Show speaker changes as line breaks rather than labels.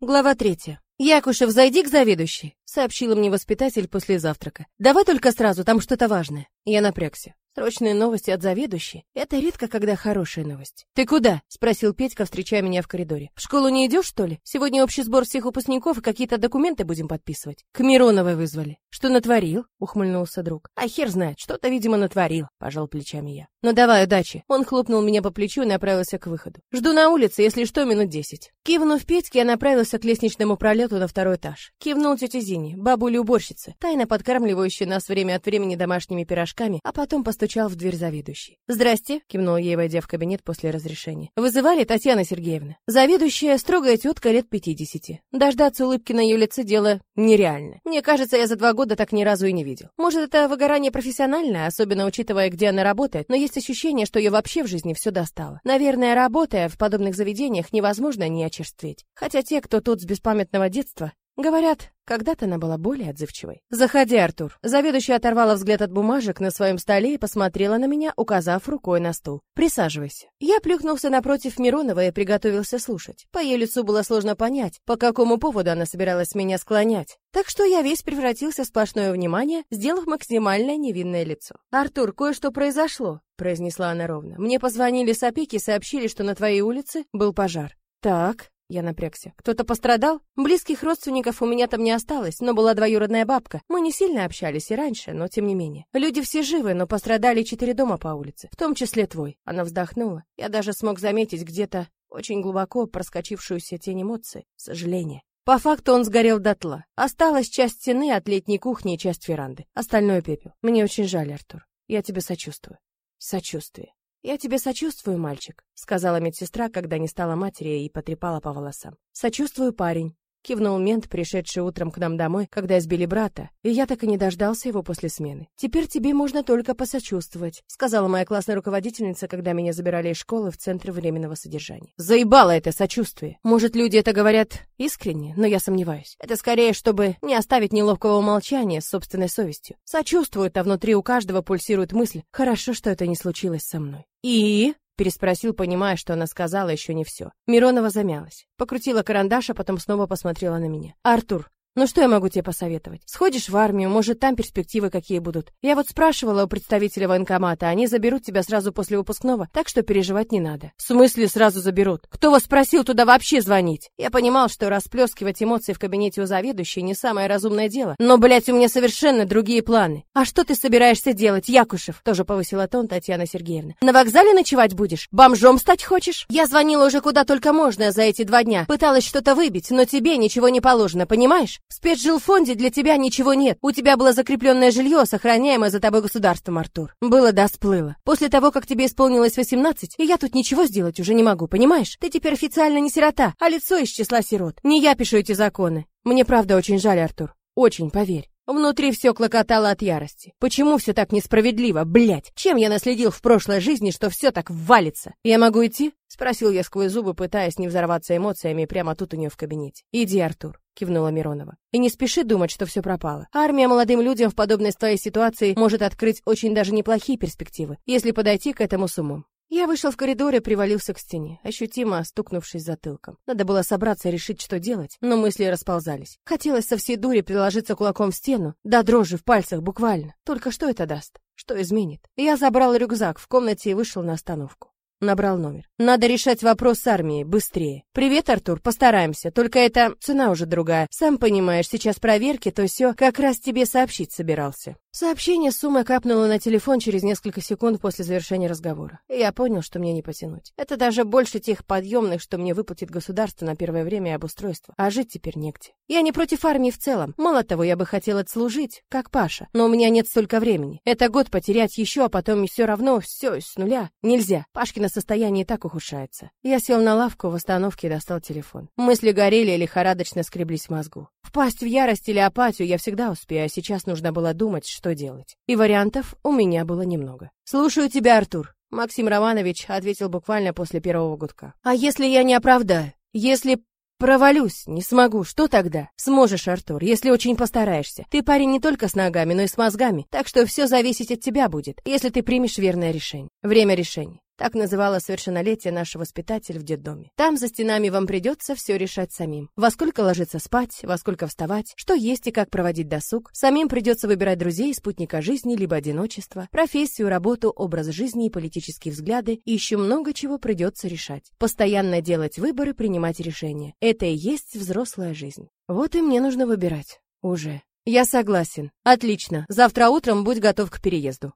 Глава третья. «Якушев, зайди к заведующей», — сообщила мне воспитатель после завтрака. «Давай только сразу, там что-то важное». Я напрягся. Срочные новости от заведующей — это редко, когда хорошая новость. «Ты куда?» — спросил Петька, встречая меня в коридоре. «В школу не идешь, что ли? Сегодня общий сбор всех выпускников и какие-то документы будем подписывать». «К Мироновой вызвали». «Что натворил?» — ухмыльнулся друг. «А хер знает, что-то, видимо, натворил», — пожал плечами я. «Ну давай, удачи». Он хлопнул меня по плечу и направился к выходу. «Жду на улице, если что, минут десять». Кивнув Петьке, я направился к лестничному пролету на второй этаж. Кивнул тете Зине, бабуле-уборщице, тайно подкармливающей нас время от времени домашними пирожками, а потом постучал в дверь заведующей. «Здрасте», — кивнула ей, войдя в кабинет после разрешения. «Вызывали Татьяна Сергеевна?» Заведующая строгая тетка лет пятидесяти. Дождаться улыбки на ее лице дело нереально. Мне кажется, я за два года так ни разу и не видел. Может, это выгорание профессиональное, особенно учитывая, где она работает, но есть ощущение, что ее вообще в жизни все достало. Наверное, работая в подобных заведениях, невозможно не очерстветь. Хотя те, кто тут с беспамятного детства, говорят, когда-то она была более отзывчивой. «Заходи, Артур». Заведующая оторвала взгляд от бумажек на своем столе и посмотрела на меня, указав рукой на стул. «Присаживайся». Я плюхнулся напротив Миронова и приготовился слушать. По ее лицу было сложно понять, по какому поводу она собиралась меня склонять. Так что я весь превратился в сплошное внимание, сделав максимально невинное лицо. «Артур, кое-что произошло», — произнесла она ровно. «Мне позвонили с опеки и сообщили, что на твоей улице был пожар». «Так», я напрягся. Кто-то пострадал? Близких родственников у меня там не осталось, но была двоюродная бабка. Мы не сильно общались и раньше, но тем не менее. Люди все живы, но пострадали четыре дома по улице, в том числе твой. Она вздохнула. Я даже смог заметить где-то очень глубоко проскочившуюся тень эмоций, сожаление. По факту он сгорел дотла. Осталась часть стены от летней кухни и часть веранды. Остальное пепел. Мне очень жаль, Артур. Я тебе сочувствую. Сочувствие. «Я тебе сочувствую, мальчик», — сказала медсестра, когда не стала матери и потрепала по волосам. «Сочувствую, парень. Кивнул мент, пришедший утром к нам домой, когда избили брата, и я так и не дождался его после смены. «Теперь тебе можно только посочувствовать», сказала моя классная руководительница, когда меня забирали из школы в центр временного содержания. Заебало это сочувствие. Может, люди это говорят искренне, но я сомневаюсь. Это скорее, чтобы не оставить неловкого молчания с собственной совестью. Сочувствуют, а внутри у каждого пульсирует мысль «хорошо, что это не случилось со мной». «И?» Переспросил, понимая, что она сказала еще не все. Миронова замялась. Покрутила карандаш, а потом снова посмотрела на меня. «Артур, ну что я могу тебе посоветовать? Сходишь в армию, может, там перспективы какие будут. Я вот спрашивала у представителя военкомата, они заберут тебя сразу после выпускного, так что переживать не надо. В смысле сразу заберут? Кто вас просил туда вообще звонить? Я понимал, что расплескивать эмоции в кабинете у заведующей не самое разумное дело, но, блядь, у меня совершенно другие планы. А что ты собираешься делать, Якушев? Тоже повысила тон Татьяна Сергеевна. На вокзале ночевать будешь? Бомжом стать хочешь? Я звонила уже куда только можно за эти два дня. Пыталась что-то выбить, но тебе ничего не положено, понимаешь? В спецжилфонде для тебя ничего нет. У тебя было закрепленное жилье, сохраняемое за тобой государством, Артур. Было да сплыло. После того, как тебе исполнилось 18, и я тут ничего сделать уже не могу, понимаешь? Ты теперь официально не сирота, а лицо из числа сирот. Не я пишу эти законы. Мне правда очень жаль, Артур. Очень, поверь. Внутри все клокотало от ярости. Почему все так несправедливо, блядь? Чем я наследил в прошлой жизни, что все так валится? Я могу идти? Спросил я сквозь зубы, пытаясь не взорваться эмоциями прямо тут у нее в кабинете. Иди, Артур кивнула Миронова. И не спеши думать, что все пропало. Армия молодым людям в подобной твоей ситуации может открыть очень даже неплохие перспективы, если подойти к этому с умом. Я вышел в коридор и привалился к стене, ощутимо стукнувшись затылком. Надо было собраться и решить, что делать, но мысли расползались. Хотелось со всей дури приложиться кулаком в стену, да дрожи в пальцах буквально. Только что это даст? Что изменит? Я забрал рюкзак в комнате и вышел на остановку. Набрал номер. Надо решать вопрос с армией быстрее. Привет, Артур, постараемся. Только это цена уже другая. Сам понимаешь, сейчас проверки, то все как раз тебе сообщить собирался. Сообщение с суммой капнуло на телефон через несколько секунд после завершения разговора. И я понял, что мне не потянуть. Это даже больше тех подъемных, что мне выплатит государство на первое время и обустройство. А жить теперь негде. Я не против армии в целом. Мало того, я бы хотел отслужить, как Паша. Но у меня нет столько времени. Это год потерять еще, а потом все равно все с нуля. Нельзя. Пашкино состояние и так ухудшается. Я сел на лавку в остановке и достал телефон. Мысли горели и лихорадочно скреблись в мозгу. Впасть в ярость или апатию я всегда успею, а сейчас нужно было думать, что делать. И вариантов у меня было немного. «Слушаю тебя, Артур», — Максим Романович ответил буквально после первого гудка. «А если я не оправдаю? Если Провалюсь, не смогу, что тогда? Сможешь, Артур, если очень постараешься. Ты парень не только с ногами, но и с мозгами, так что все зависеть от тебя будет, если ты примешь верное решение. Время решения. Так называла совершеннолетие наш воспитатель в детдоме. Там за стенами вам придется все решать самим. Во сколько ложиться спать, во сколько вставать, что есть и как проводить досуг. Самим придется выбирать друзей, спутника жизни, либо одиночество, профессию, работу, образ жизни и политические взгляды, и еще много чего придется решать. Постоянно делать выборы, принимать решения. Это и есть взрослая жизнь. Вот и мне нужно выбирать. Уже. Я согласен. Отлично. Завтра утром будь готов к переезду.